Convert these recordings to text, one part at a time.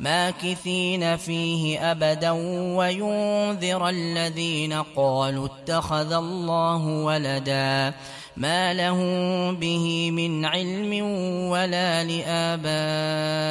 ماكثين فيه أبدا وينذر الذين قالوا اتخذ الله ولدا ما لهم به من علم ولا لآبائهم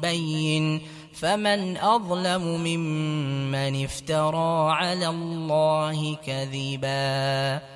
بين فمن أظلم ممن افترى على الله كذباً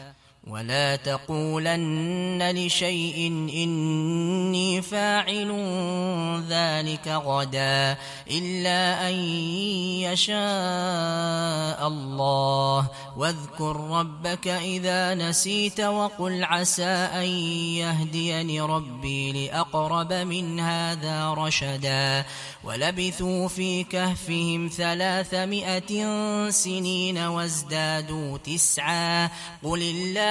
ولا تقولن لشيء إني فاعل ذلك غدا إلا أن يشاء الله. واذكر ربك إذا نسيت وقل عسى أن يهديني ربي لأقرب من هذا رشدا. ولبثوا في كهفهم ثلاثمائة سنين وازدادوا تسعا. قل الله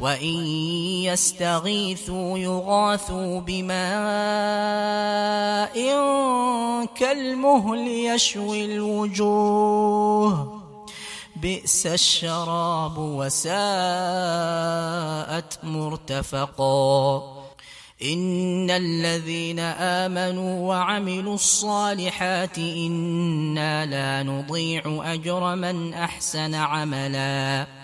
وإن يستغيثوا يغاثوا بماء كالمهل يشوي الوجوه. بئس الشراب وساءت مرتفقا. إن الذين آمنوا وعملوا الصالحات إنا لا نضيع أجر من أحسن عملاً.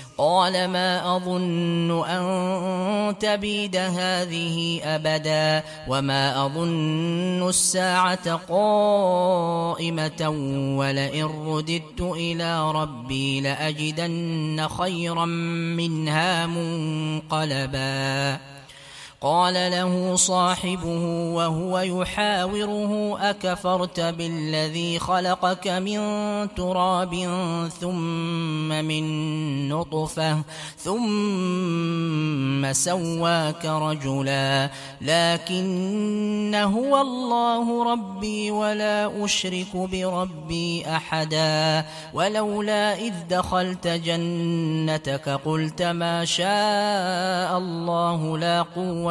قال ما أظن أن تبيد هذه أبدا وما أظن الساعة قائمة ولئن رددت إلى ربي لأجدن خيرا منها منقلبا. قال له صاحبه وهو يحاوره أكفرت بالذي خلقك من تراب ثم من نطفة ثم سواك رجلا لكن هو الله ربي ولا أشرك بربي أحدا. ولولا إذ دخلت جنتك قلت ما شاء الله لا قوة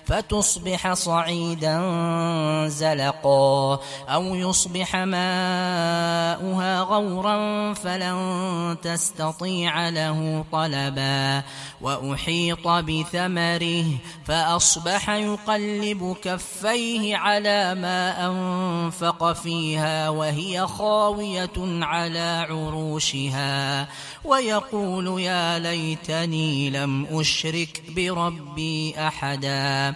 فتصبح صعيدا زلقا أو يصبح ماؤها غورا فلن تستطيع له طلبا وأحيط بثمره فأصبح يقلب كفيه على ما أنفق فيها وهي خاوية على عروشها ويقول يا ليتني لم أشرك بربي أحدا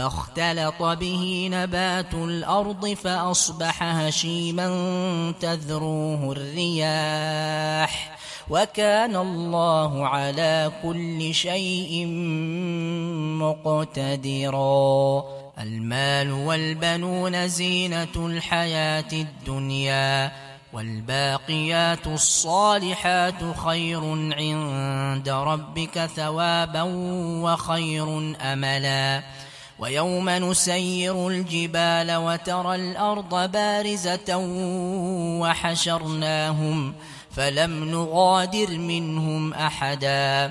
فاختلط به نبات الأرض فأصبح هشيما تذروه الرياح وكان الله على كل شيء مقتدرا. المال والبنون زينة الحياة الدنيا والباقيات الصالحات خير عند ربك ثوابا وخير أملا. ويوم نسير الجبال وترى الأرض بارزة وحشرناهم فلم نغادر منهم أحدا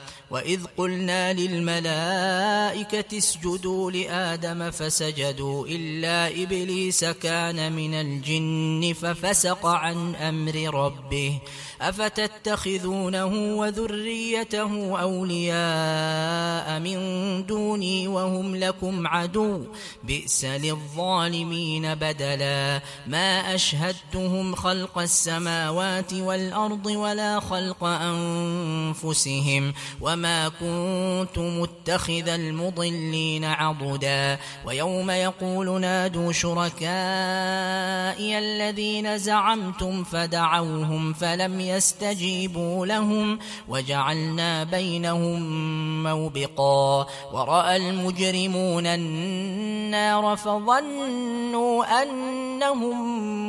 وإذ قلنا للملائكة اسجدوا لآدم فسجدوا إلا إبليس كان من الجن ففسق عن أمر ربه أفتتخذونه وذريته أولياء من دوني وهم لكم عدو بئس للظالمين بدلا ما أشهدتهم خلق السماوات والأرض ولا خلق أنفسهم وما كنت متخذ المضلين عضدا. ويوم يقول نادوا شركائي الذين زعمتم فدعوهم فلم يستجيبوا لهم. وجعلنا بينهم موبقا. ورأى المجرمون النار فظنوا أنهم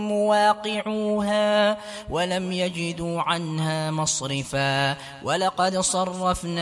مواقعوها ولم يجدوا عنها مصرفا. ولقد صرفنا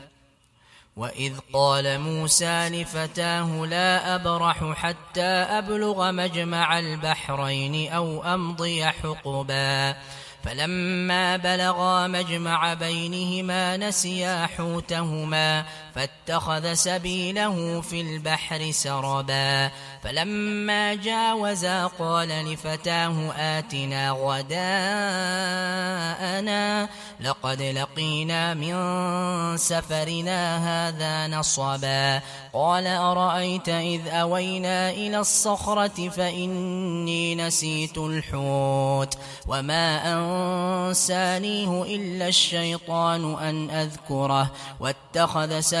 وإذ قال موسى لفتاه لا أبرح حتى أبلغ مجمع البحرين أو أمضي حقباً فلما بلغا مجمع بينهما نسيا حوتهما فاتخذ سبيله في البحر سربا. فلما جاوزا قال لفتاه آتنا غداءنا لقد لقينا من سفرنا هذا نصبا. قال أرأيت إذ أوينا إلى الصخرة فإني نسيت الحوت. وما أنسانيه إلا الشيطان أن أذكره. واتخذ سبيله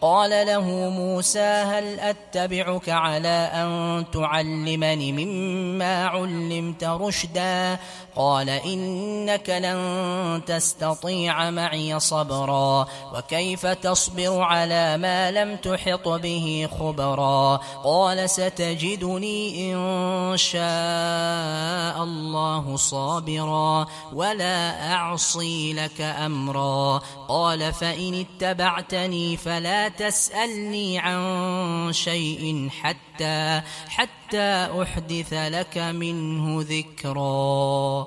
قال له موسى هل أتبعك على أن تعلمني مما علمت رشدا؟ قال إنك لن تستطيع معي صبرا وكيف تصبر على ما لم تحط به خبرا؟ قال ستجدني إن شاء الله صابرا ولا أعصي لك أمرا. قال فإن اتبعتني فلا تسألني عن شيء حتى حتى أحدث لك منه ذكرا.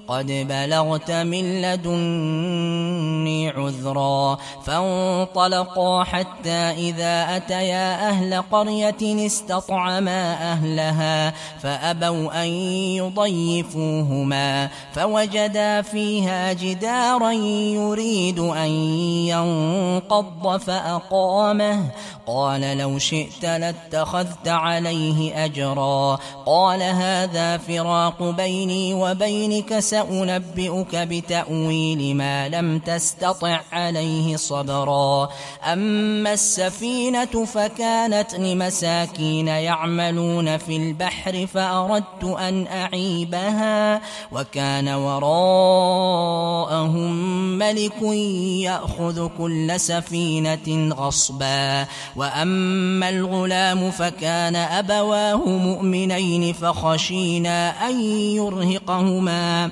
قد بلغت من لدني عذرا فانطلقا حتى إذا أتيا أهل قرية استطعما أهلها فأبوا أن يضيفوهما فوجدا فيها جدارا يريد أن ينقض فأقامه قال لو شئت لاتخذت عليه أجرا قال هذا فراق بيني وبينك سأنبئك بتأويل ما لم تستطع عليه صبرا. أما السفينة فكانت لمساكين يعملون في البحر فأردت أن أعيبها وكان وراءهم ملك يأخذ كل سفينة غصبا. وأما الغلام فكان أبواه مؤمنين فخشينا أن يرهقهما.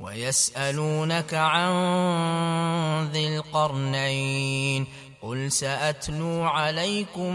ويسألونك عن ذي القرنين قل سأتلو عليكم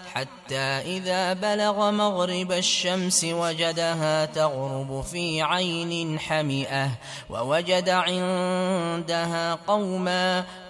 حتى إذا بلغ مغرب الشمس وجدها تغرب في عين حمئة ووجد عندها قوما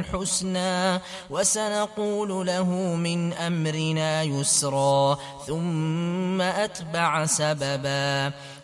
الحسنى وسنقول له من أمرنا يسرا ثم أتبع سببا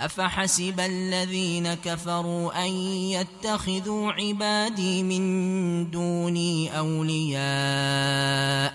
أفحسب الذين كفروا أن يتخذوا عبادي من دوني أولياء